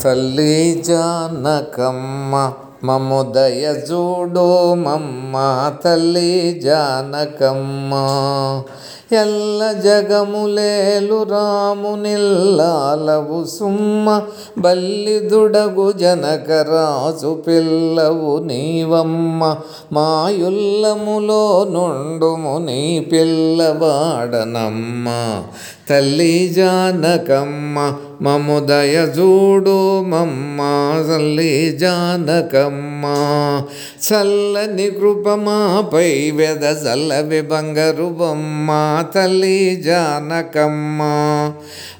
తల్లి జానకమ్మ. మముదయ చూడు మమ్మ తల్లి జానకమ్మ. ఎల్ల జగములేలు రామునిల్లాలవు సుమ్మ. బల్లిదుడగు జనకరాజు పిల్లవు నీవమ్మ. మాయుల్లములో నుండుము నీ పిల్లవాడనమ్మ. తల్లి జానకమ్మ మముదయ చూడు మమ్మ తల్లి జానకమ్మ. చల్లని కృపమాపై వెద చల్లవి బంగారు బొమ్మ తల్లి జానకమ్మ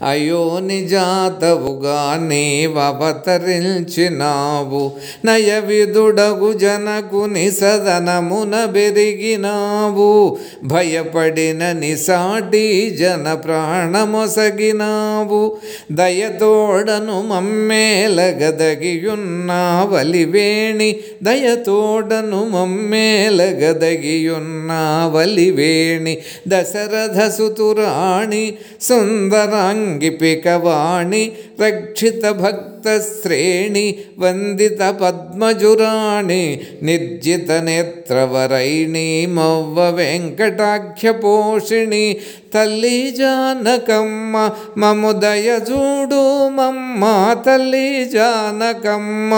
అయోని జాతవుగా నీవతరించినావు నయ విదుడగు జనకుని సదనమున బెరిగినావు. భయపడిన నిసాటి జన ప్రాణమొసగినావు దయతోడను మమ్మేలగదగియున్నావలివేణి. దయతోడను మమ్మేలగదగియున్నావలివేణి. దశరథ సుతురాణి సుందరాంగిపికవాణి రక్షిత భక్త శ్రేణి వందిత పద్మజురాణి నిర్జిత నేత్రవరైణి మవ్వ వెంకటాఖ్య పోషిణి తల్లి జానకమ్మ మము దయ చూడు మమ్మ తల్లి జానకమ్మ